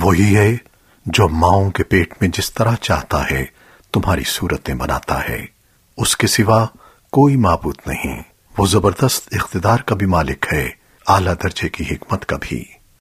وہی ہے جو ماؤں کے پیٹ میں جس طرح چاہتا ہے، تمہاری صورتیں بناتا ہے۔ اس کے سوا کوئی معبود نہیں۔ وہ زبردست اقتدار کا بھی مالک ہے، اعلیٰ درجے کی حکمت کا بھی۔